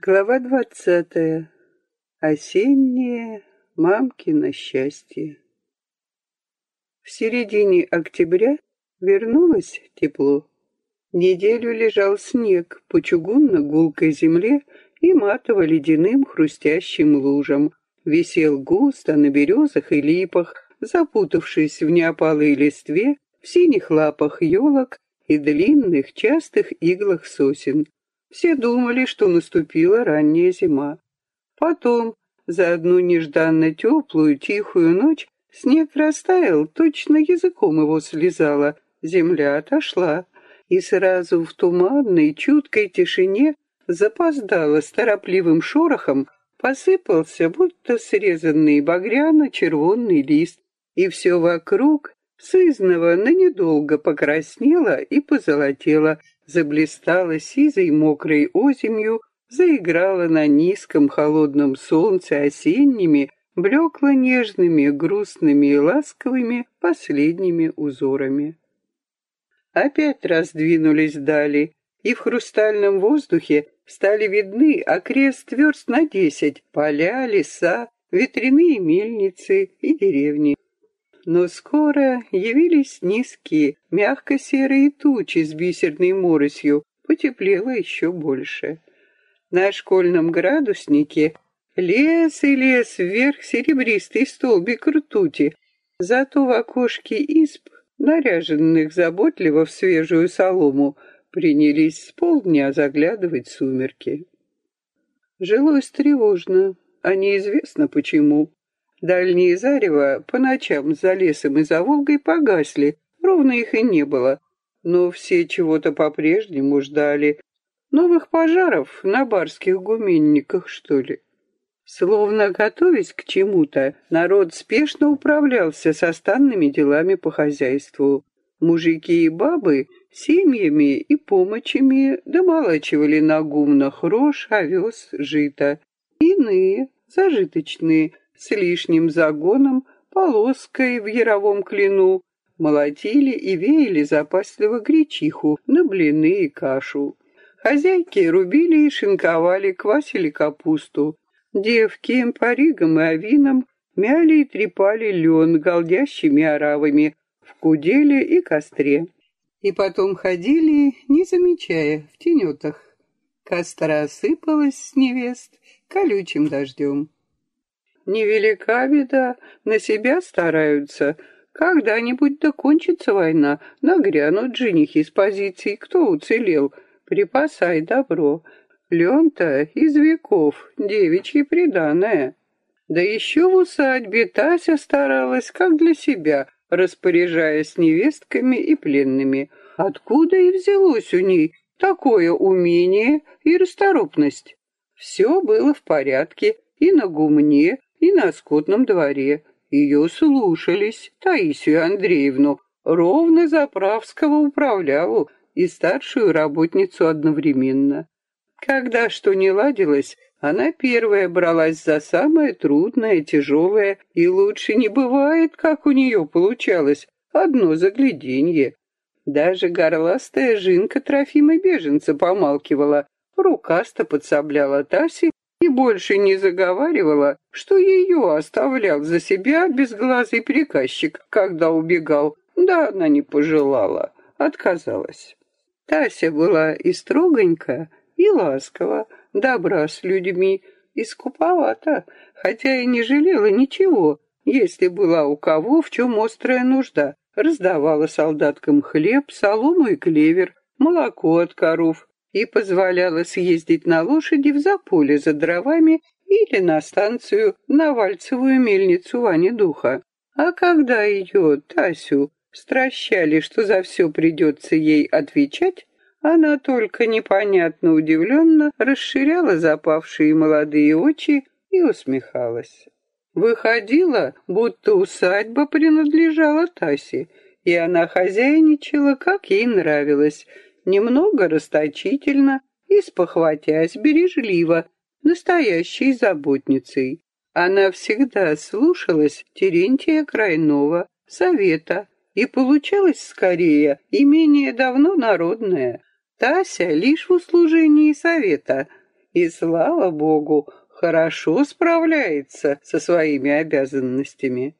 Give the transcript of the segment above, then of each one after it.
Глава двадцатая. Осеннее мамкино счастье. В середине октября вернулось тепло. Неделю лежал снег по чугунно-гулкой земле и матово-ледяным хрустящим лужам. Висел густо на березах и липах, запутавшись в неопалой листве, в синих лапах елок и длинных частых иглах сосен. Все думали, что наступила ранняя зима. Потом, за одну нежданно теплую, тихую ночь, снег растаял, точно языком его слезало, земля отошла, и сразу в туманной, чуткой тишине запоздало с торопливым шорохом, посыпался, будто срезанный багряно-червонный лист, и все вокруг сызново, но недолго покраснело и позолотело, заблистала сизой мокрой озимью, заиграла на низком холодном солнце осенними, блекла нежными, грустными и ласковыми последними узорами. Опять раздвинулись дали, и в хрустальном воздухе стали видны окрест верст на десять поля, леса, ветряные мельницы и деревни но скоро явились низкие, мягко-серые тучи с бисерной моросью, потеплело еще больше. На школьном градуснике лес и лес вверх серебристый столбик ртути, зато в окошке исп, наряженных заботливо в свежую солому, принялись с полдня заглядывать сумерки. Жилось тревожно, а неизвестно почему. Дальние зарева по ночам за лесом и за Волгой погасли, ровно их и не было. Но все чего-то по-прежнему ждали. Новых пожаров на барских гуменниках, что ли? Словно готовясь к чему-то, народ спешно управлялся со станными делами по хозяйству. Мужики и бабы семьями и помощами домолачивали на гумнах рожь, овес, жито. Иные, зажиточные, с лишним загоном, полоской в яровом клину, молотили и веяли запасливо гречиху на блины и кашу. Хозяйки рубили и шинковали, квасили капусту. Девки паригом и авином мяли и трепали лен голдящими оравами в куделе и костре. И потом ходили, не замечая, в тенетах. Костра осыпалась с невест колючим дождем. Невелика беда, на себя стараются. Когда-нибудь докончится война, нагрянут женихи с позиций, кто уцелел. Припасай добро. Лен-то из веков, девичье приданое. Да еще в усадьбе Тася старалась, как для себя, распоряжаясь невестками и пленными. Откуда и взялось у ней такое умение и расторопность? Все было в порядке и на гумне, и на скотном дворе. Ее слушались, Таисию Андреевну, ровно заправского управляву и старшую работницу одновременно. Когда что не ладилось, она первая бралась за самое трудное, тяжелое, и лучше не бывает, как у нее получалось, одно загляденье. Даже горластая жинка Трофима Беженца помалкивала, рукасто подсобляла Тасе и больше не заговаривала, что ее оставлял за себя безглазый приказчик, когда убегал. Да, она не пожелала, отказалась. Тася была и строгонька, и ласкова, добра с людьми, и скуповата, хотя и не жалела ничего, если была у кого в чем острая нужда. Раздавала солдаткам хлеб, солому и клевер, молоко от коров, и позволяла съездить на лошади в заполе за дровами или на станцию на вальцевую мельницу Вани Духа. А когда ее, Тасю, стращали, что за все придется ей отвечать, она только непонятно удивленно расширяла запавшие молодые очи и усмехалась. Выходила, будто усадьба принадлежала Тасе, и она хозяйничала, как ей нравилось — немного расточительно и, спохватясь, бережливо, настоящей заботницей. Она всегда слушалась Терентия Крайнова, совета, и получалось скорее и менее давно народное. Тася лишь в услужении совета, и, слава богу, хорошо справляется со своими обязанностями.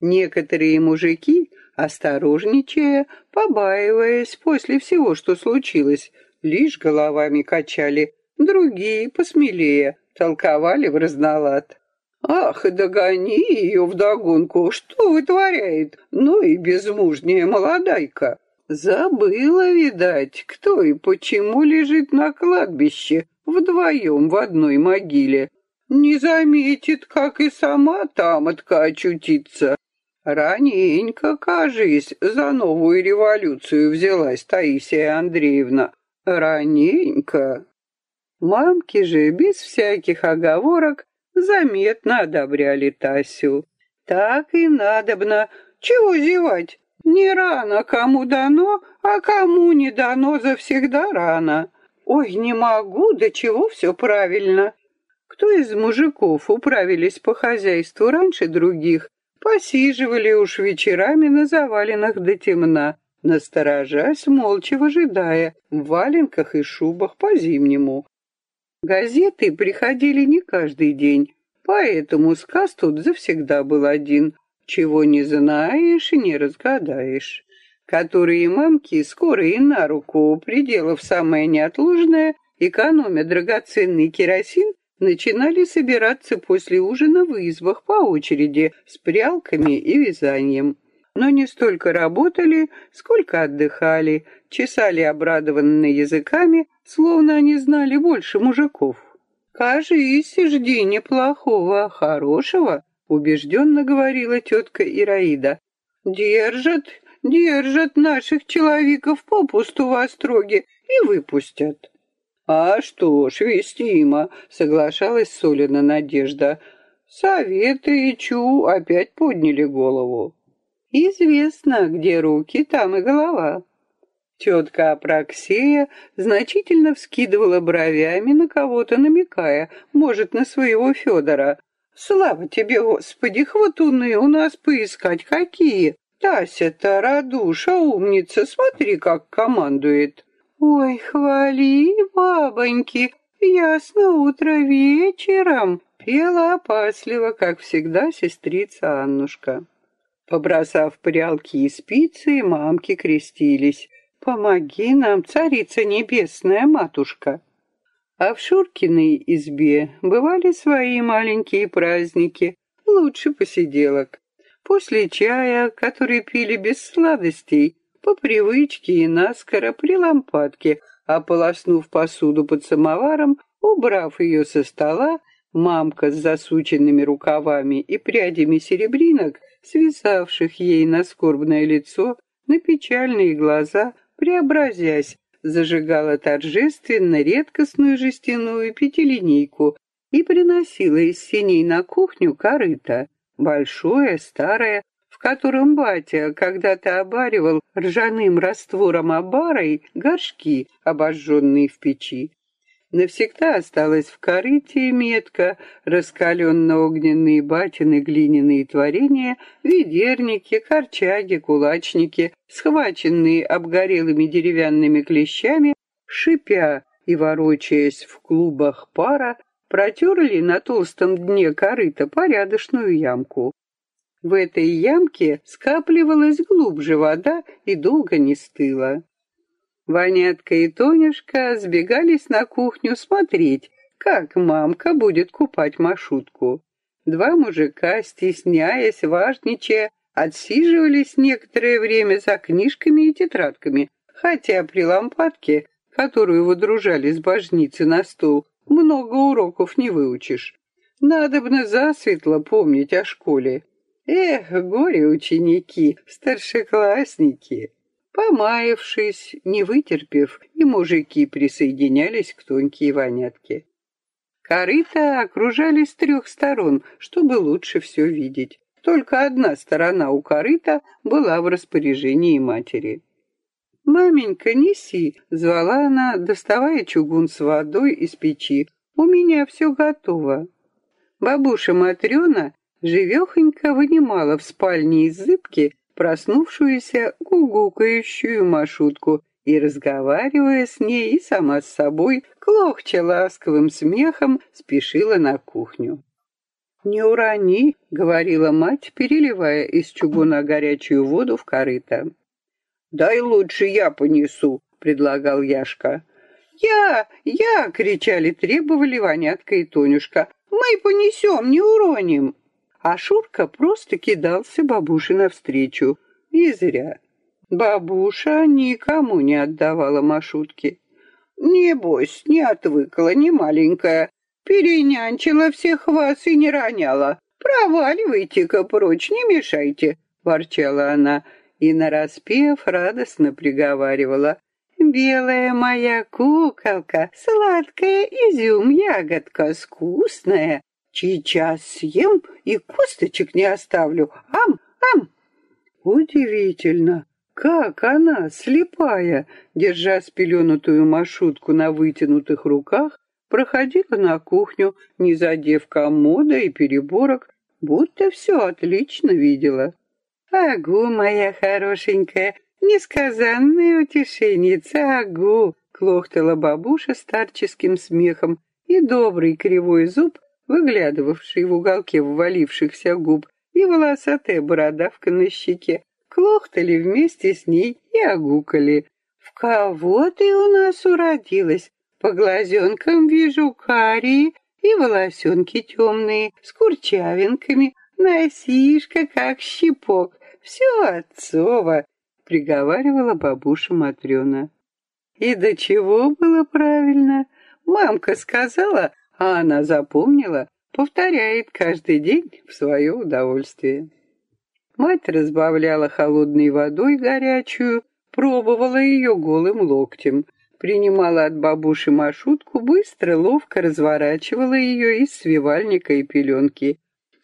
Некоторые мужики, осторожничая, побаиваясь после всего, что случилось, лишь головами качали, другие, посмелее, толковали в разнолад. «Ах, догони ее вдогонку! Что вытворяет? Ну и безмужняя молодайка!» Забыла, видать, кто и почему лежит на кладбище вдвоем в одной могиле. Не заметит, как и сама тамотка очутится. Раненько, кажись, за новую революцию взялась Таисия Андреевна. Раненько. Мамки же без всяких оговорок заметно одобряли Тасю. Так и надобно. Чего зевать? Не рано кому дано, а кому не дано завсегда рано. Ой, не могу, до чего все правильно. Кто из мужиков управились по хозяйству раньше других, посиживали уж вечерами на заваленных до темна, насторожась, молча выжидая, в валенках и шубах по-зимнему. Газеты приходили не каждый день, поэтому сказ тут завсегда был один. Чего не знаешь, не разгадаешь. Которые мамки скоро и на руку, пределов самое неотложное, экономя драгоценный керосин, начинали собираться после ужина в избах по очереди с прялками и вязанием. Но не столько работали, сколько отдыхали, чесали обрадованные языками, словно они знали больше мужиков. «Кажись, жди неплохого, хорошего», убежденно говорила тетка Ираида. Держат, держат наших человеков попусту в остроге и выпустят. А что ж, вестимо, соглашалась Солина Надежда. Советы и Чу опять подняли голову. Известно, где руки, там и голова. Тетка Апраксея значительно вскидывала бровями на кого-то, намекая, может, на своего Федора, Слава тебе, Господи, хватуны у нас поискать какие. Тася-то, радуша, умница, смотри, как командует. Ой, хвали, бабоньки, ясно утро вечером, пела опасливо, как всегда, сестрица Аннушка. Побросав прялки и спицы, мамки крестились. «Помоги нам, царица небесная матушка!» А в Шуркиной избе бывали свои маленькие праздники, лучше посиделок. После чая, который пили без сладостей, по привычке и наскоро при лампадке, ополоснув посуду под самоваром, убрав ее со стола, мамка с засученными рукавами и прядями серебринок, свисавших ей на скорбное лицо, на печальные глаза, преобразясь, зажигала торжественно редкостную жестяную пятилинейку и приносила из синей на кухню корыто, большое, старое, котором батя когда-то обаривал ржаным раствором обарой горшки, обожженные в печи навсегда осталась в корыте метка, раскаленно-огненные батины глиняные творения, ведерники, корчаги, кулачники, схваченные обгорелыми деревянными клещами, шипя и ворочаясь в клубах пара, протерли на толстом дне корыта порядочную ямку. В этой ямке скапливалась глубже вода и долго не стыла. Ванятка и Тонюшка сбегались на кухню смотреть, как мамка будет купать Машутку. Два мужика, стесняясь, важничая, отсиживались некоторое время за книжками и тетрадками, хотя при лампадке, которую выдружали с божницы на стол, много уроков не выучишь. Надобно засветло помнить о школе. Эх, горе ученики, старшеклассники. Помаявшись, не вытерпев, и мужики присоединялись к Тоньке и Ванятке. Корыта окружали с трех сторон, чтобы лучше все видеть. Только одна сторона у корыта была в распоряжении матери. «Маменька, неси!» — звала она, доставая чугун с водой из печи. «У меня все готово». Бабуша Матрена живехонько вынимала в спальне из зыбки проснувшуюся гугукающую Машутку и, разговаривая с ней и сама с собой, клохча ласковым смехом, спешила на кухню. «Не урони», — говорила мать, переливая из чугуна горячую воду в корыто. «Дай лучше я понесу», — предлагал Яшка. «Я! Я!» — кричали, требовали Ванятка и Тонюшка. «Мы понесем, не уроним!» А Шурка просто кидался бабуше навстречу. И зря. Бабуша никому не отдавала маршрутки. «Небось, не отвыкла, не маленькая. Перенянчила всех вас и не роняла. Проваливайте-ка прочь, не мешайте!» — ворчала она и, нараспев, радостно приговаривала. «Белая моя куколка, сладкая изюм, ягодка вкусная. Сейчас съем и косточек не оставлю. Ам, ам!» Удивительно, как она, слепая, держа спеленутую маршрутку на вытянутых руках, проходила на кухню, не задев комода и переборок, будто все отлично видела. «Агу, моя хорошенькая, несказанная утешенница, агу!» — клохтала бабуша старческим смехом, и добрый кривой зуб, выглядывавший в уголке ввалившихся губ, и волосатая бородавка на щеке, клохтали вместе с ней и огукали. «В кого ты у нас уродилась? По глазенкам вижу карие и волосенки темные, с курчавинками, носишка как щепок, все отцово», — приговаривала бабуша Матрена. И до чего было правильно? Мамка сказала, а она запомнила, повторяет каждый день в свое удовольствие. Мать разбавляла холодной водой горячую, пробовала ее голым локтем, принимала от бабуши маршрутку, быстро, ловко разворачивала ее из свивальника и пеленки.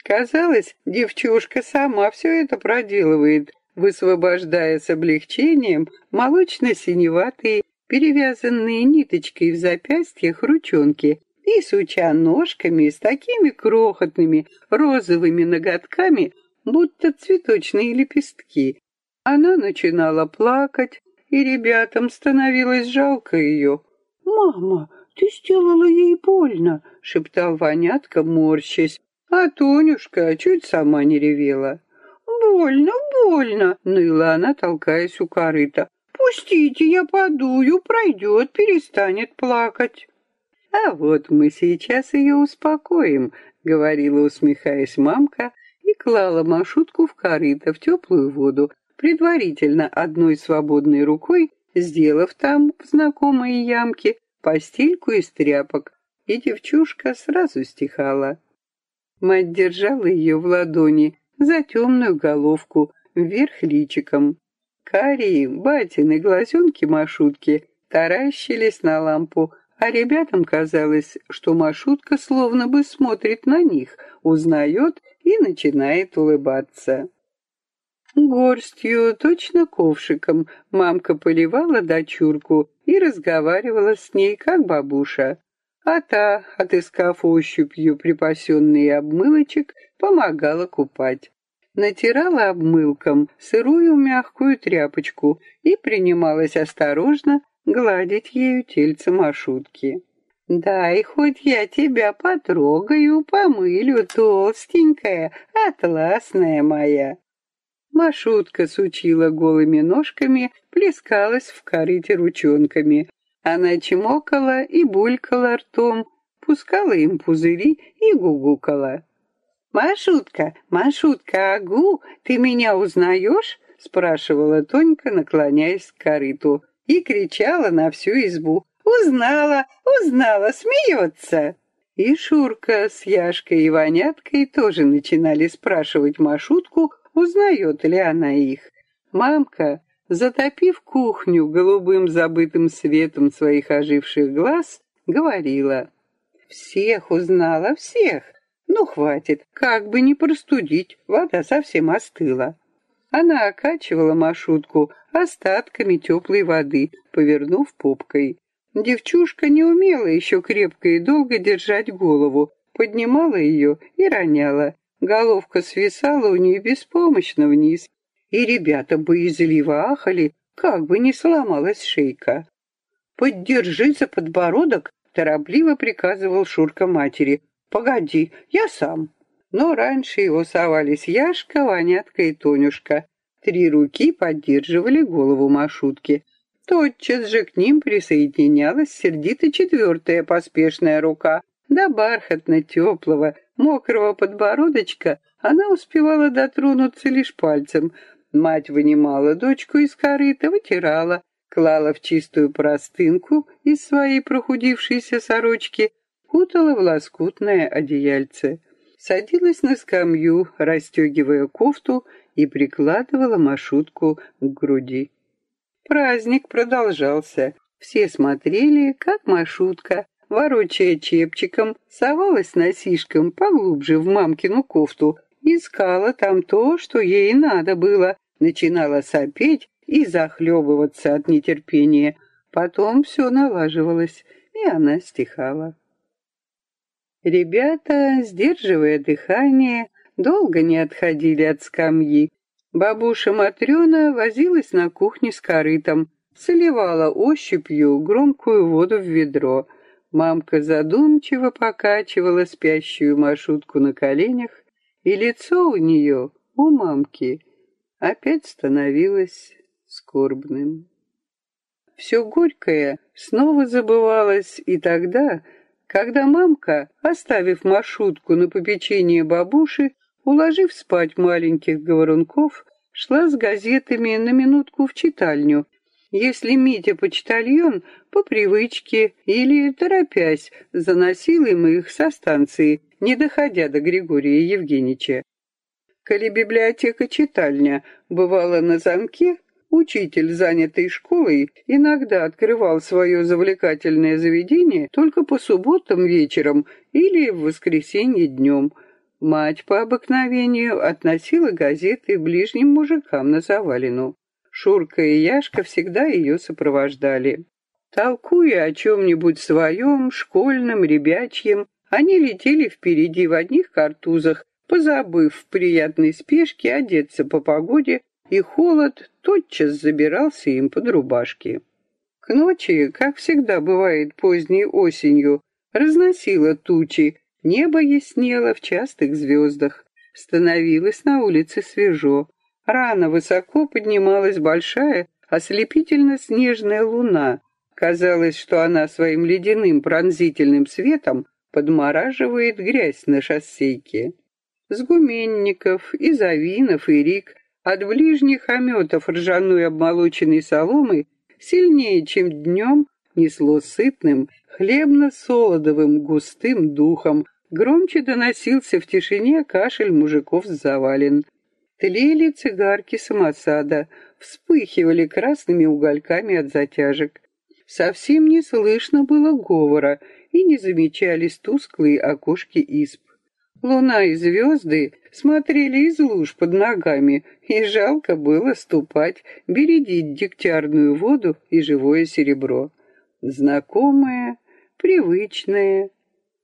Казалось, девчушка сама все это проделывает, высвобождая с облегчением молочно-синеватые, перевязанные ниточкой в запястьях ручонки, и, суча ножками с такими крохотными розовыми ноготками, будто цветочные лепестки. Она начинала плакать, и ребятам становилось жалко ее. «Мама, ты сделала ей больно», — шептал Ванятка, морщась, а Тонюшка чуть сама не ревела. «Больно, больно!» — ныла она, толкаясь у корыта. «Пустите, я подую, пройдет, перестанет плакать». «А вот мы сейчас ее успокоим», — говорила, усмехаясь мамка, и клала маршрутку в корыто, в теплую воду, предварительно одной свободной рукой, сделав там, в знакомой ямке, постельку из тряпок, и девчушка сразу стихала. Мать держала ее в ладони за темную головку, вверх личиком. Карие, батины глазенки-машутки таращились на лампу, а ребятам казалось, что маршрутка словно бы смотрит на них, узнает и начинает улыбаться. Горстью, точно ковшиком, мамка поливала дочурку и разговаривала с ней, как бабуша. А та, отыскав ощупью припасенный обмылочек, помогала купать. Натирала обмылком сырую мягкую тряпочку и принималась осторожно гладить ею тельце Машутки. «Дай хоть я тебя потрогаю, помылю, толстенькая, атласная моя». Машутка сучила голыми ножками, плескалась в корыте ручонками. Она чмокала и булькала ртом, пускала им пузыри и гугукала. «Машутка, Машутка, агу, ты меня узнаешь?» — спрашивала Тонька, наклоняясь к корыту, и кричала на всю избу. Узнала, узнала, смеется. И Шурка с Яшкой и Ваняткой тоже начинали спрашивать Машутку, узнает ли она их. Мамка, затопив кухню голубым забытым светом своих оживших глаз, говорила. «Всех узнала, всех. Ну, хватит, как бы не простудить, вода совсем остыла». Она окачивала Машутку остатками теплой воды, повернув попкой. Девчушка не умела еще крепко и долго держать голову, поднимала ее и роняла. Головка свисала у нее беспомощно вниз. И ребята боязливо ахали, как бы не сломалась шейка. «Поддержи за подбородок», — торопливо приказывал Шурка матери. «Погоди, я сам». Но раньше его совались Яшка, Ванятка и Тонюшка. Три руки поддерживали голову Машутки. Тотчас же к ним присоединялась сердито четвертая поспешная рука. До бархатно-теплого, мокрого подбородочка она успевала дотронуться лишь пальцем. Мать вынимала дочку из корыта, вытирала, клала в чистую простынку из своей прохудившейся сорочки, кутала в лоскутное одеяльце садилась на скамью, расстегивая кофту и прикладывала маршрутку к груди. Праздник продолжался. Все смотрели, как маршрутка, ворочая чепчиком, совалась носишком поглубже в мамкину кофту, искала там то, что ей надо было, начинала сопеть и захлебываться от нетерпения. Потом все налаживалось, и она стихала. Ребята, сдерживая дыхание, долго не отходили от скамьи. Бабуша Матрена возилась на кухне с корытом, соливала ощупью громкую воду в ведро. Мамка задумчиво покачивала спящую маршрутку на коленях, и лицо у нее, у мамки, опять становилось скорбным. Все горькое снова забывалось и тогда, когда мамка, оставив маршрутку на попечение бабуши, уложив спать маленьких говорунков, шла с газетами на минутку в читальню. Если Митя-почтальон по привычке или, торопясь, заносил им их со станции, не доходя до Григория Евгеньевича. Коли библиотека-читальня бывала на замке, Учитель, занятый школой, иногда открывал свое завлекательное заведение только по субботам вечером или в воскресенье днем. Мать по обыкновению относила газеты ближним мужикам на завалину. Шурка и Яшка всегда ее сопровождали. Толкуя о чем-нибудь своем, школьном, ребячьем, они летели впереди в одних картузах, позабыв в приятной спешке одеться по погоде и холод тотчас забирался им под рубашки. К ночи, как всегда бывает поздней осенью, разносило тучи, небо яснело в частых звездах, становилось на улице свежо, рано высоко поднималась большая, ослепительно-снежная луна. Казалось, что она своим ледяным пронзительным светом подмораживает грязь на шоссейке. С гуменников, и Завинов, и Рик от ближних ометов ржаной обмолоченной соломы сильнее, чем днем, несло сытным, хлебно-солодовым густым духом, громче доносился в тишине кашель мужиков с завален. Тлели цигарки самосада, вспыхивали красными угольками от затяжек. Совсем не слышно было говора, и не замечались тусклые окошки исп. Луна и звезды смотрели из луж под ногами, и жалко было ступать, бередить дегтярную воду и живое серебро. Знакомое, привычное,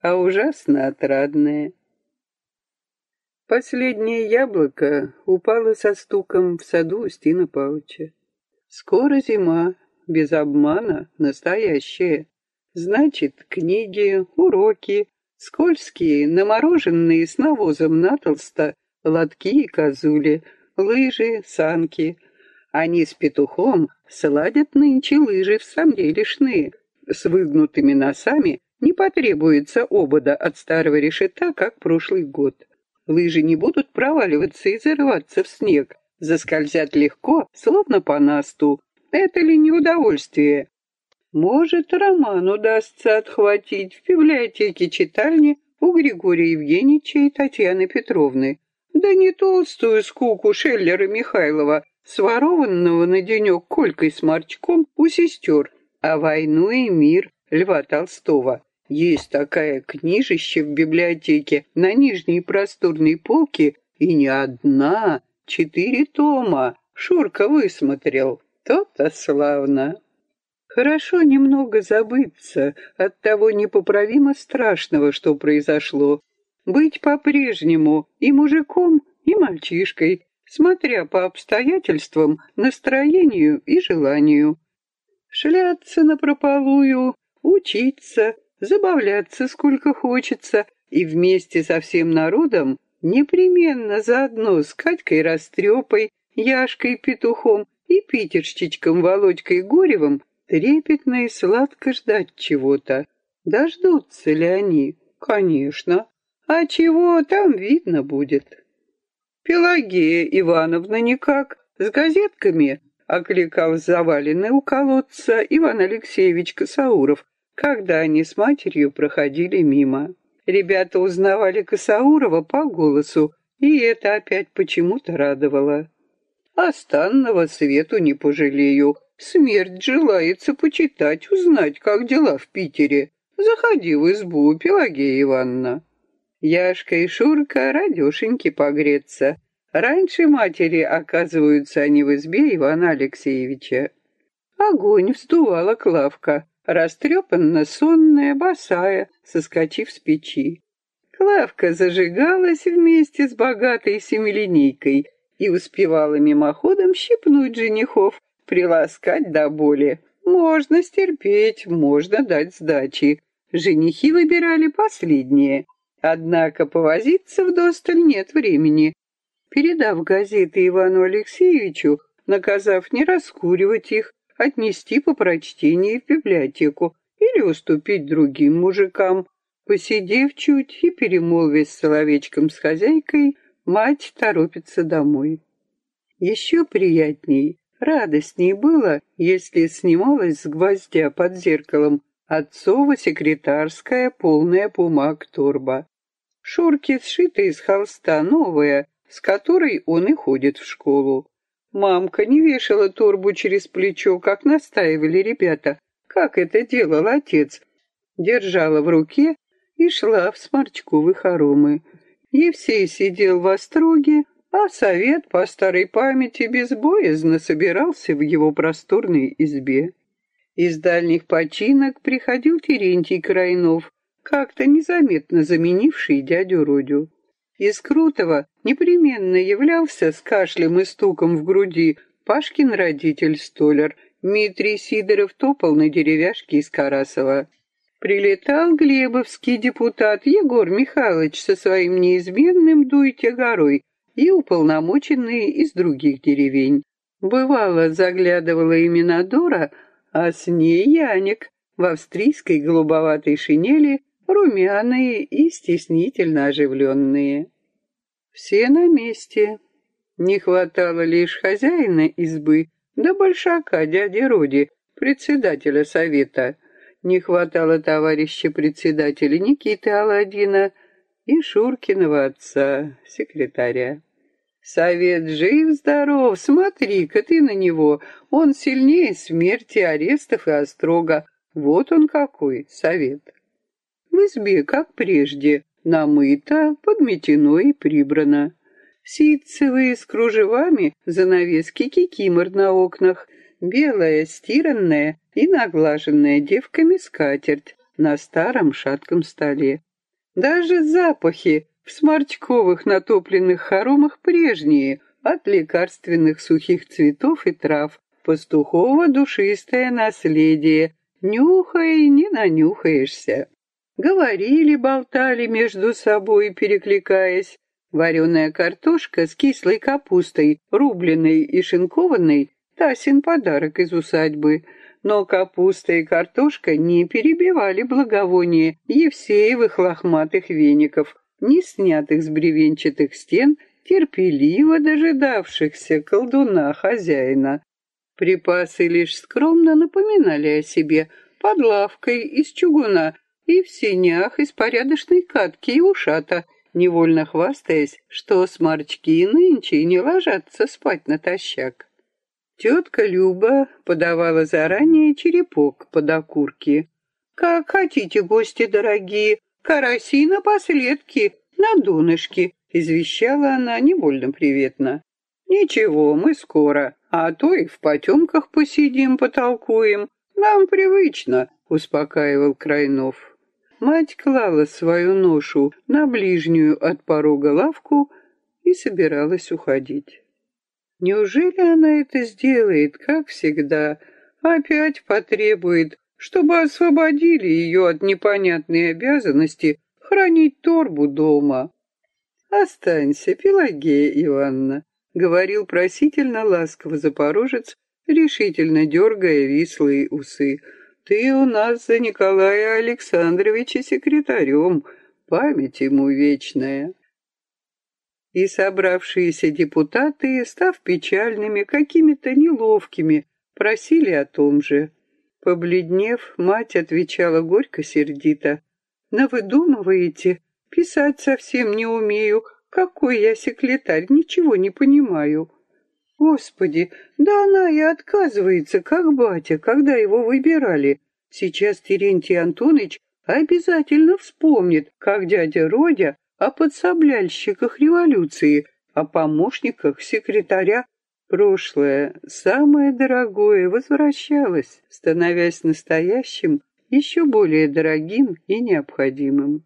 а ужасно отрадное. Последнее яблоко упало со стуком в саду Устина Павловича. Скоро зима, без обмана, настоящая. Значит, книги, уроки, Скользкие, намороженные с навозом натолсто, лотки и козули, лыжи, санки. Они с петухом сладят нынче лыжи в самом делешные. С выгнутыми носами не потребуется обода от старого решета, как прошлый год. Лыжи не будут проваливаться и зарываться в снег, заскользят легко, словно по насту. Это ли не удовольствие? Может, роман удастся отхватить в библиотеке-читальне у Григория Евгеньевича и Татьяны Петровны. Да не толстую скуку Шеллера Михайлова, сворованного на денек Колькой сморчком у сестер, а «Войну и мир» Льва Толстого. Есть такая книжище в библиотеке на нижней просторной полке, и не одна, четыре тома. Шурка высмотрел. То-то славно. Хорошо немного забыться от того непоправимо страшного, что произошло. Быть по-прежнему и мужиком, и мальчишкой, смотря по обстоятельствам, настроению и желанию. Шляться на прополую, учиться, забавляться сколько хочется и вместе со всем народом непременно заодно с Катькой Растрепой, Яшкой Петухом и Питерщичком Володькой Горевым трепетно и сладко ждать чего-то. Дождутся ли они? Конечно. А чего, там видно будет. Пелагея Ивановна никак, с газетками, окликал заваленный у колодца Иван Алексеевич Косауров, когда они с матерью проходили мимо. Ребята узнавали Косаурова по голосу, и это опять почему-то радовало. Останного свету не пожалею. Смерть желается почитать, узнать, как дела в Питере. Заходи в избу, Пелагея Ивановна. Яшка и Шурка радешеньки погреться. Раньше матери оказываются они в избе Ивана Алексеевича. Огонь вздувала Клавка, растрепанно сонная, босая, соскочив с печи. Клавка зажигалась вместе с богатой семилинейкой и успевала мимоходом щипнуть женихов, приласкать до боли. Можно стерпеть, можно дать сдачи. Женихи выбирали последние. Однако повозиться в досталь нет времени. Передав газеты Ивану Алексеевичу, наказав не раскуривать их, отнести по прочтении в библиотеку или уступить другим мужикам. Посидев чуть и перемолвясь с соловечком с хозяйкой, мать торопится домой. Еще приятней, радостней было, если снималась с гвоздя под зеркалом отцова секретарская полная бумаг торба. Шурки сшита из холста новая, с которой он и ходит в школу. Мамка не вешала торбу через плечо, как настаивали ребята, как это делал отец. Держала в руке и шла в сморчковые хоромы. Евсей сидел в остроге, а совет по старой памяти безбоязно собирался в его просторной избе. Из дальних починок приходил Терентий Крайнов, как-то незаметно заменивший дядю Родю. Из Крутого непременно являлся с кашлем и стуком в груди Пашкин родитель-столяр. Дмитрий Сидоров топал на деревяшке из Карасова. Прилетал глебовский депутат Егор Михайлович со своим неизменным дуйте горой и уполномоченные из других деревень. Бывало, заглядывала имена Дора, а с ней Яник в австрийской голубоватой шинели румяные и стеснительно оживленные. Все на месте. Не хватало лишь хозяина избы, да большака дяди Роди, председателя совета. Не хватало товарища председателя Никиты Аладдина и Шуркиного отца, секретаря. Совет жив-здоров, смотри-ка ты на него, он сильнее смерти, арестов и острога. Вот он какой, совет. В избе, как прежде, намыто, подметено и прибрано. Ситцевые с кружевами занавески кикимор на окнах, белая, стиранная и наглаженная девками скатерть на старом шатком столе. Даже запахи в сморчковых натопленных хоромах прежние, от лекарственных сухих цветов и трав, пастухово душистое наследие, нюхай, не нанюхаешься. Говорили, болтали между собой, перекликаясь. Вареная картошка с кислой капустой, рубленой и шинкованной — Тасин подарок из усадьбы. Но капуста и картошка не перебивали благовоние Евсеевых лохматых веников, не снятых с бревенчатых стен, терпеливо дожидавшихся колдуна-хозяина. Припасы лишь скромно напоминали о себе под лавкой из чугуна — и в синях из порядочной катки и ушата, невольно хвастаясь, что сморчки нынче не ложатся спать натощак. Тетка Люба подавала заранее черепок под окурки. «Как хотите, гости дорогие, караси на последки, на донышке», извещала она невольно приветно. «Ничего, мы скоро, а то и в потемках посидим, потолкуем. Нам привычно», — успокаивал Крайнов. Мать клала свою ношу на ближнюю от порога лавку и собиралась уходить. Неужели она это сделает, как всегда? Опять потребует, чтобы освободили ее от непонятной обязанности хранить торбу дома. «Останься, Пелагея Ивановна», — говорил просительно ласково запорожец, решительно дергая вислые усы. «Ты у нас за Николая Александровича секретарем, память ему вечная». И собравшиеся депутаты, став печальными, какими-то неловкими, просили о том же. Побледнев, мать отвечала горько-сердито. «Но вы думаете, писать совсем не умею, какой я секретарь, ничего не понимаю». Господи, да она и отказывается, как батя, когда его выбирали. Сейчас Терентий Антонович обязательно вспомнит, как дядя Родя о подсобляльщиках революции, о помощниках секретаря. Прошлое, самое дорогое, возвращалось, становясь настоящим, еще более дорогим и необходимым.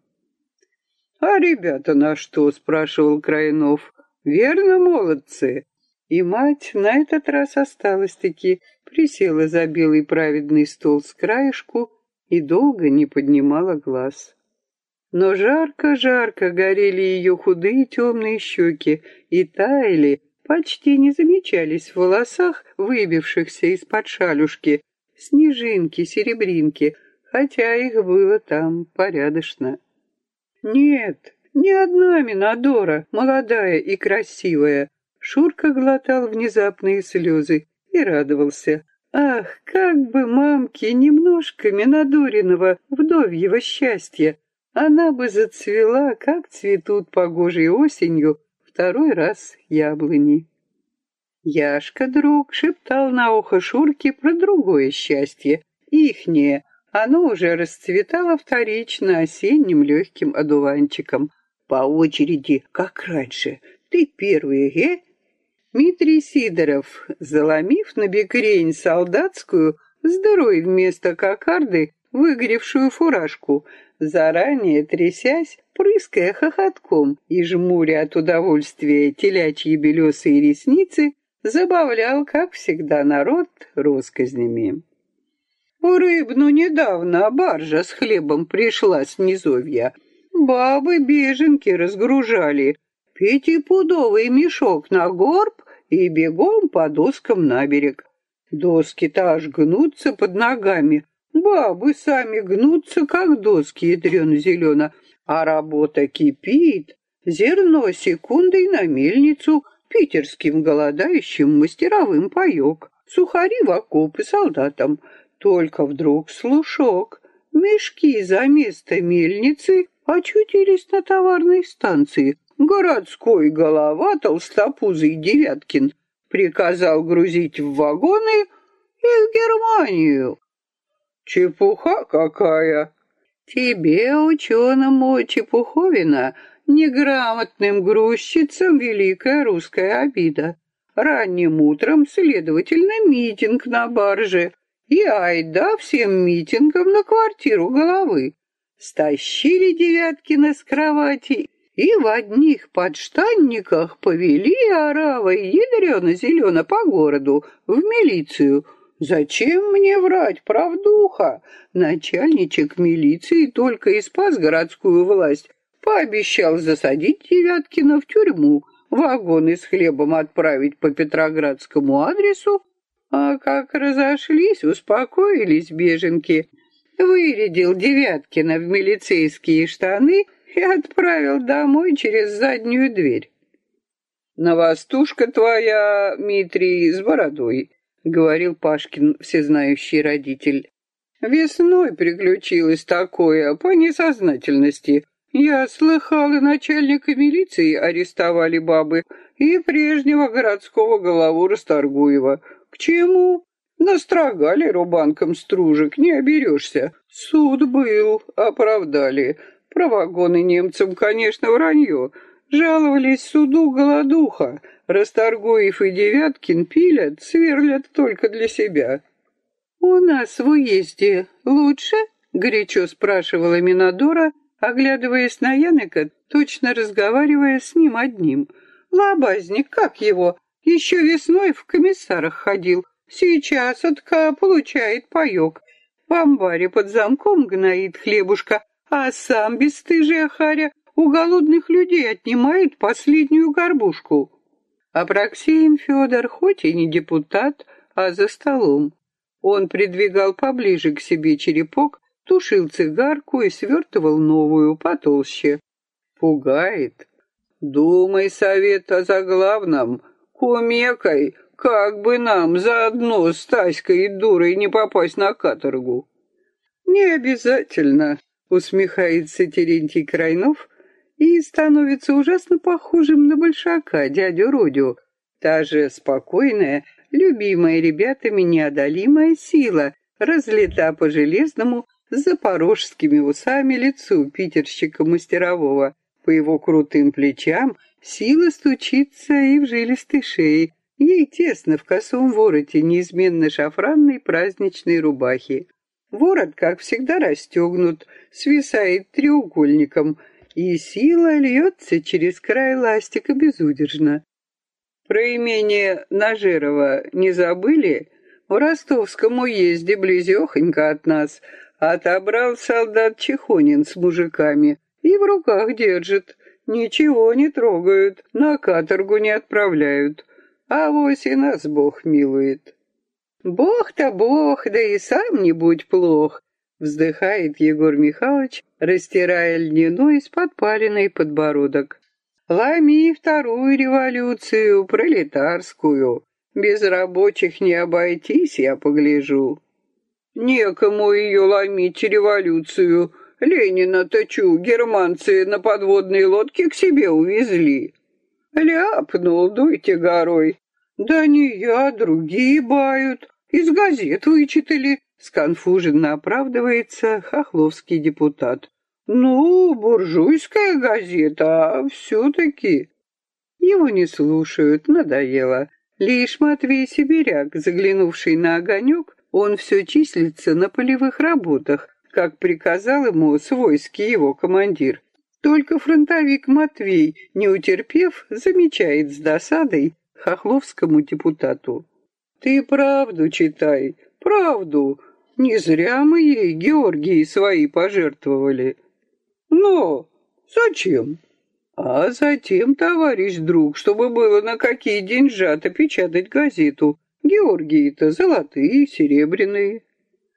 «А ребята на что?» — спрашивал Крайнов. «Верно, молодцы?» И мать на этот раз осталась-таки, присела за белый праведный стол с краешку и долго не поднимала глаз. Но жарко-жарко горели ее худые темные щеки и таяли, почти не замечались в волосах, выбившихся из-под шалюшки, снежинки, серебринки, хотя их было там порядочно. Нет, ни одна Минадора, молодая и красивая, Шурка глотал внезапные слезы и радовался. Ах, как бы мамке немножко Минодориного вдовьего счастья! Она бы зацвела, как цветут погожей осенью второй раз яблони. Яшка, друг, шептал на ухо Шурке про другое счастье, ихнее. Оно уже расцветало вторично осенним легким одуванчиком. По очереди, как раньше. Ты первый, э? Дмитрий Сидоров, заломив на бекрень солдатскую, здоровой вместо кокарды, выгоревшую фуражку, заранее трясясь, прыская хохотком и жмуря от удовольствия телячьи белесые ресницы, забавлял, как всегда, народ росказнями. У рыбну недавно баржа с хлебом пришла с низовья. Бабы-беженки разгружали, пятипудовый мешок на горб и бегом по доскам на берег. Доски-то аж гнутся под ногами, бабы сами гнутся, как доски ядрено-зелено, а работа кипит, зерно секундой на мельницу, питерским голодающим мастеровым паек, сухари в окопы солдатам. Только вдруг слушок, мешки за место мельницы очутились на товарной станции, Городской голова толстопузый Девяткин приказал грузить в вагоны и в Германию. Чепуха какая! Тебе, ученому Чепуховина, неграмотным грузчицам великая русская обида. Ранним утром, следовательно, митинг на барже. И айда всем митингам на квартиру головы. Стащили Девяткина с кровати и в одних подштанниках повели оравой ядрено-зелено по городу, в милицию. Зачем мне врать, правдуха? Начальничек милиции только и спас городскую власть. Пообещал засадить Девяткина в тюрьму, вагоны с хлебом отправить по петроградскому адресу, а как разошлись, успокоились беженки. Вырядил Девяткина в милицейские штаны — и отправил домой через заднюю дверь. «Новостушка твоя, Митрий, с бородой», — говорил Пашкин, всезнающий родитель. «Весной приключилось такое, по несознательности. Я слыхал, и начальника милиции арестовали бабы, и прежнего городского голову Расторгуева. К чему? Настрогали рубанком стружек, не оберешься. Суд был, оправдали. Про вагоны немцам, конечно, вранье. Жаловались суду голодуха. Расторгуев и Девяткин пилят, сверлят только для себя. «У нас в уезде лучше?» — горячо спрашивала Минадора, оглядываясь на Янека, точно разговаривая с ним одним. «Лобазник, как его? Еще весной в комиссарах ходил. Сейчас отка получает паек. В амбаре под замком гноит хлебушка, а сам бесстыжий Харя у голодных людей отнимает последнюю горбушку. Апраксеин Федор хоть и не депутат, а за столом. Он придвигал поближе к себе черепок, тушил цигарку и свертывал новую, потолще. Пугает. Думай, совет о заглавном, кумекай, как бы нам заодно с Таськой и дурой не попасть на каторгу. Не обязательно, усмехается Терентий Крайнов и становится ужасно похожим на большака, дядю Родю. Та же спокойная, любимая ребятами неодолимая сила разлета по железному с запорожскими усами лицу питерщика мастерового. По его крутым плечам сила стучится и в жилистой шее. Ей тесно в косом вороте неизменно шафранной праздничной рубахи. Ворот, как всегда, расстегнут, свисает треугольником, и сила льется через край ластика безудержно. Про имение Нажерова не забыли? В ростовском уезде близехонько от нас отобрал солдат Чехонин с мужиками и в руках держит. Ничего не трогают, на каторгу не отправляют. А вось и нас Бог милует. Бог-то Бог, да и сам не будь плох, вздыхает Егор Михайлович, растирая льняной с подпаленный подбородок. Ломи вторую революцию, пролетарскую. Без рабочих не обойтись, я погляжу. Некому ее ломить революцию. Ленина-то чу, германцы на подводной лодке к себе увезли. Ляпнул, дуйте горой. Да не я, другие бают. Из газет вычитали, сконфуженно оправдывается хохловский депутат. Ну, буржуйская газета, а все-таки... Его не слушают, надоело. Лишь Матвей Сибиряк, заглянувший на огонек, он все числится на полевых работах, как приказал ему свойский его командир. Только фронтовик Матвей, не утерпев, замечает с досадой хохловскому депутату. Ты правду читай, правду. Не зря мы ей Георгии свои пожертвовали. Но зачем? А затем, товарищ друг, чтобы было на какие деньжата печатать газету. Георгии-то золотые, серебряные.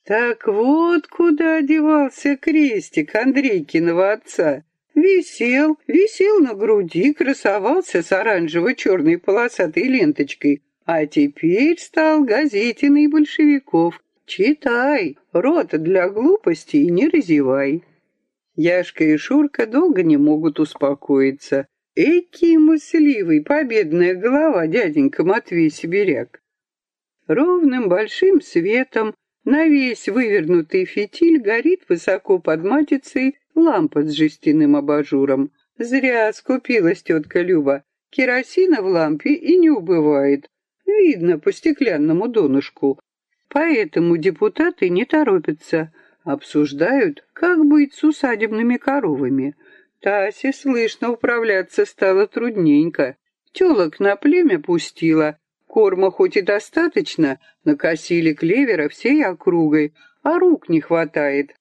Так вот куда одевался крестик Андрейкиного отца. Висел, висел на груди, красовался с оранжево-черной полосатой ленточкой, а теперь стал газетиной большевиков. Читай, рот для глупостей не разевай. Яшка и Шурка долго не могут успокоиться. Эки мысливый, победная голова дяденька Матвей Сибиряк. Ровным большим светом на весь вывернутый фитиль горит высоко под матицей лампа с жестяным абажуром. Зря скупилась тетка Люба. Керосина в лампе и не убывает. Видно по стеклянному донышку. Поэтому депутаты не торопятся. Обсуждают, как быть с усадебными коровами. Тасе, слышно, управляться стало трудненько. Телок на племя пустила. Корма хоть и достаточно, накосили клевера всей округой, а рук не хватает.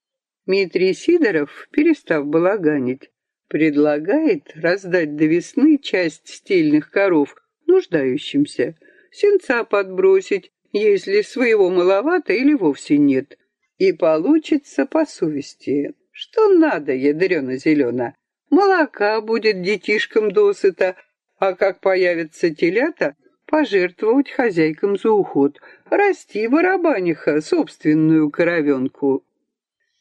Дмитрий Сидоров, перестав балаганить, предлагает раздать до весны часть стельных коров нуждающимся сенца подбросить, если своего маловато или вовсе нет. И получится по совести. Что надо, ядрено-зелено. Молока будет детишкам досыта, а как появятся телята, пожертвовать хозяйкам за уход, расти барабаниха собственную коровенку.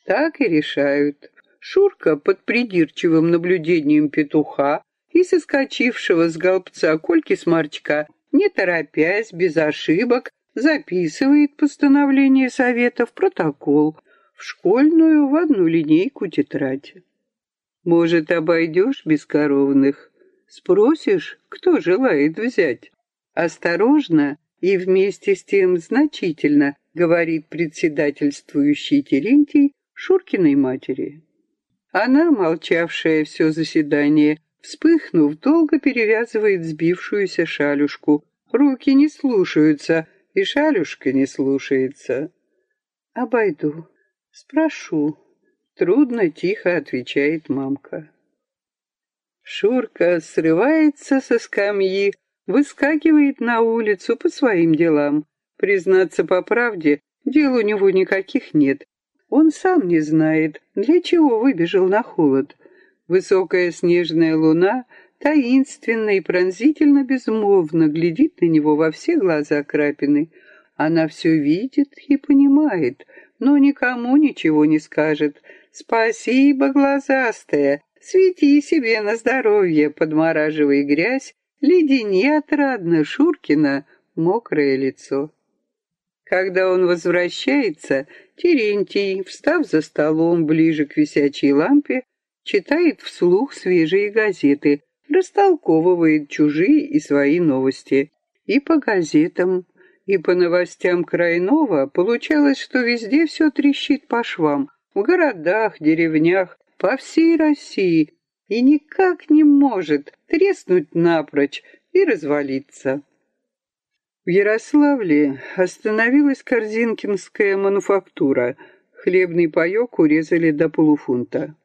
Так и решают. Шурка под придирчивым наблюдением петуха и соскочившего с голбца Кольки Сморчка не торопясь, без ошибок, записывает постановление совета в протокол, в школьную в одну линейку тетрадь. Может, обойдешь без коровных? Спросишь, кто желает взять? Осторожно и вместе с тем значительно, говорит председательствующий Терентий Шуркиной матери. Она, молчавшая все заседание, Вспыхнув, долго перевязывает сбившуюся шалюшку, руки не слушаются, и шалюшка не слушается. Обойду, спрошу. Трудно, тихо отвечает мамка. Шурка срывается со скамьи, выскакивает на улицу по своим делам. Признаться по правде, дел у него никаких нет. Он сам не знает, для чего выбежал на холод. Высокая снежная луна таинственно и пронзительно безмолвно глядит на него во все глаза крапины. Она все видит и понимает, но никому ничего не скажет. «Спасибо, глазастая! Свети себе на здоровье!» Подмораживая грязь, ледени отрадно Шуркина мокрое лицо. Когда он возвращается, Терентий, встав за столом ближе к висячей лампе, читает вслух свежие газеты, растолковывает чужие и свои новости. И по газетам, и по новостям Крайнова получалось, что везде все трещит по швам. В городах, деревнях, по всей России. И никак не может треснуть напрочь и развалиться. В Ярославле остановилась корзинкинская мануфактура. Хлебный паёк урезали до полуфунта.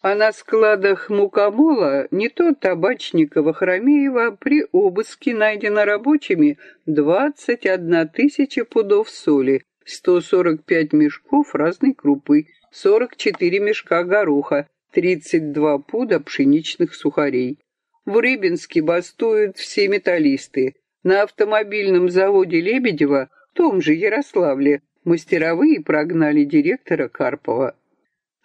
А на складах мукомола не то Табачникова-Хромеева при обыске найдено рабочими 21 тысяча пудов соли, 145 мешков разной крупы, 44 мешка гороха, 32 пуда пшеничных сухарей. В Рыбинске бастуют все металлисты. На автомобильном заводе Лебедева, в том же Ярославле, мастеровые прогнали директора Карпова.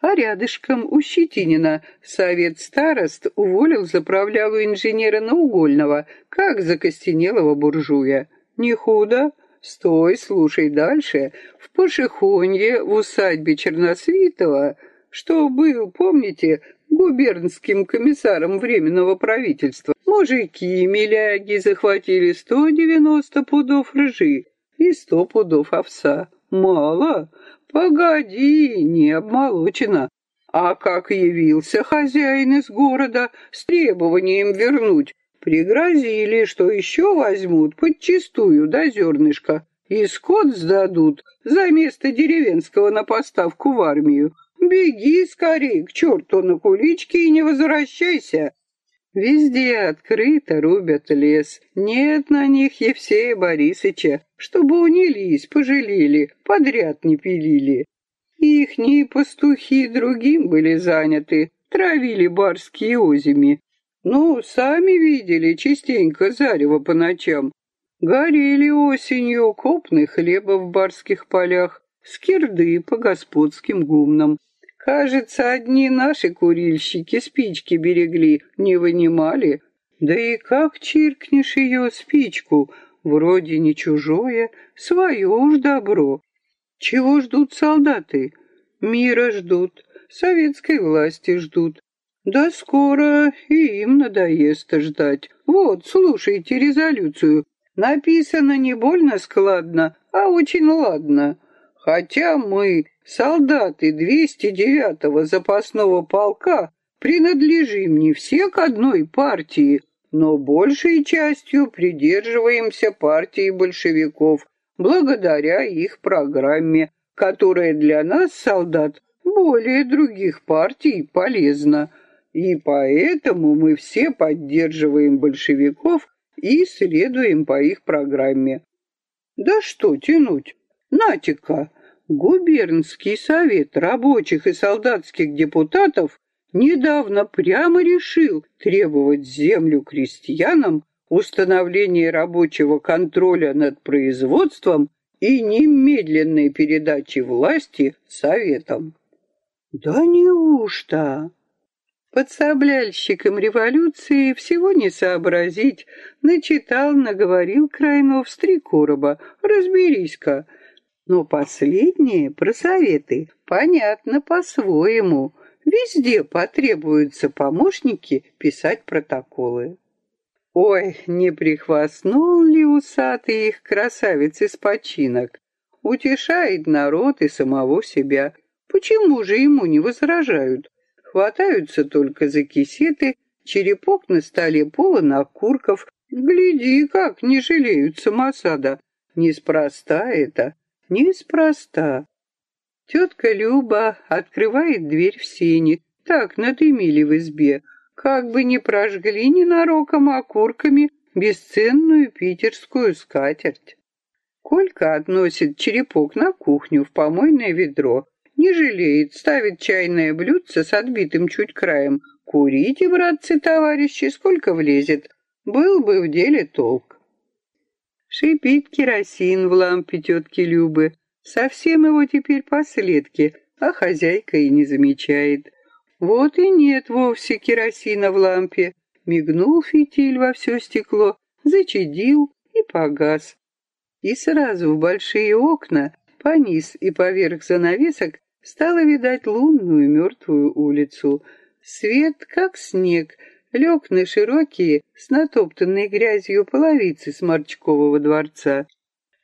А рядышком у Щетинина совет старост уволил заправлялу инженера Наугольного, как закостенелого буржуя. Не худо? Стой, слушай дальше. В Пашихонье, в усадьбе Черносвитова, что был, помните, губернским комиссаром Временного правительства, мужики, миляги захватили 190 пудов ржи и 100 пудов овса. Мало? Погоди, не обмолочено. А как явился хозяин из города с требованием вернуть, пригрозили, что еще возьмут подчистую до зернышка и скот сдадут за место деревенского на поставку в армию. Беги скорей к черту на куличке и не возвращайся. Везде открыто рубят лес. Нет на них Евсея Борисыча, чтобы унились, пожалели, подряд не пилили. Ихние пастухи другим были заняты, травили барские озими. Ну, сами видели частенько зарево по ночам. Горели осенью копны хлеба в барских полях, скирды по господским гумнам. Кажется, одни наши курильщики спички берегли, не вынимали. Да и как чиркнешь ее спичку, вроде не чужое, свое уж добро. Чего ждут солдаты? Мира ждут, советской власти ждут. Да скоро и им надоест ждать. Вот, слушайте резолюцию. Написано не больно складно, а очень ладно. Хотя мы, солдаты 209-го запасного полка, принадлежим не все к одной партии, но большей частью придерживаемся партии большевиков, благодаря их программе, которая для нас, солдат, более других партий полезна. И поэтому мы все поддерживаем большевиков и следуем по их программе. Да что тянуть? Натика, губернский совет рабочих и солдатских депутатов недавно прямо решил требовать землю крестьянам, установление рабочего контроля над производством и немедленной передачи власти советам. Да неужто? Подсобляльщикам революции всего не сообразить. Начитал, наговорил Крайнов с три короба. Разберись-ка. Но последние про советы понятно по-своему. Везде потребуются помощники писать протоколы. Ой, не прихвастнул ли усатый их красавец из починок? Утешает народ и самого себя. Почему же ему не возражают? Хватаются только за кисеты, черепок на столе полон окурков, Гляди, как не жалеют самосада. Неспроста это, неспроста. Тетка Люба открывает дверь в сени, так надымили в избе, как бы не прожгли ненароком окурками бесценную питерскую скатерть. Колька относит черепок на кухню в помойное ведро, не жалеет, ставит чайное блюдце с отбитым чуть краем. Курите, братцы-товарищи, сколько влезет, был бы в деле толк. Шипит керосин в лампе тетки Любы. Совсем его теперь последки, а хозяйка и не замечает. Вот и нет вовсе керосина в лампе. Мигнул фитиль во все стекло, зачадил и погас. И сразу в большие окна, пониз и поверх занавесок, стало видать лунную мертвую улицу. Свет, как снег, лег на широкие, с натоптанной грязью половицы Сморчкового дворца.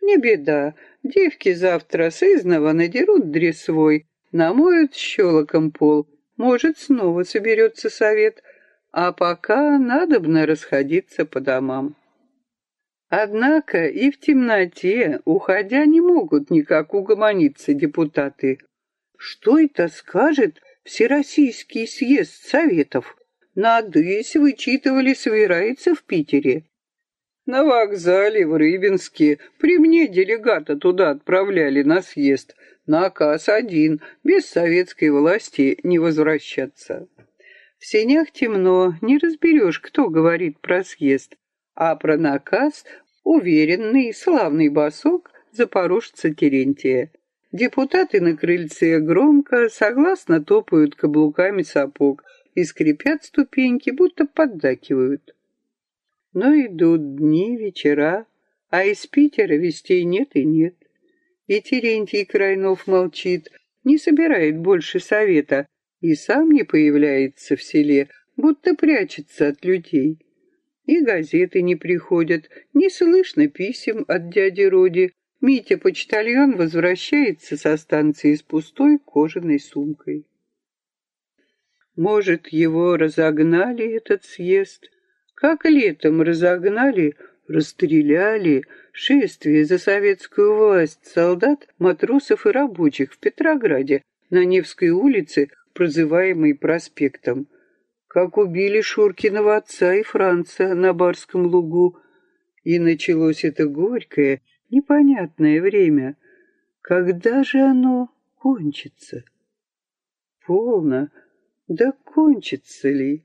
Не беда, девки завтра сызнова надерут дресвой, намоют щелоком пол, может, снова соберется совет, а пока надобно расходиться по домам. Однако и в темноте, уходя, не могут никак угомониться депутаты. Что это скажет Всероссийский съезд Советов? Надысь вычитывали, собирается в Питере. На вокзале в Рыбинске при мне делегата туда отправляли на съезд. Наказ один, без советской власти не возвращаться. В сенях темно, не разберешь, кто говорит про съезд, а про наказ уверенный, славный босок запорожца Терентия. Депутаты на крыльце громко, согласно топают каблуками сапог, и скрипят ступеньки, будто поддакивают. Но идут дни, вечера, а из Питера вестей нет и нет. И Терентий Крайнов молчит, не собирает больше совета и сам не появляется в селе, будто прячется от людей. И газеты не приходят, не слышно писем от дяди Роди. Митя-почтальон возвращается со станции с пустой кожаной сумкой. Может, его разогнали, этот съезд? Как летом разогнали, расстреляли шествие за советскую власть солдат, матросов и рабочих в Петрограде на Невской улице, прозываемой проспектом. Как убили Шуркиного отца и Франца на Барском лугу. И началось это горькое, непонятное время. Когда же оно кончится? Полно, да кончится ли?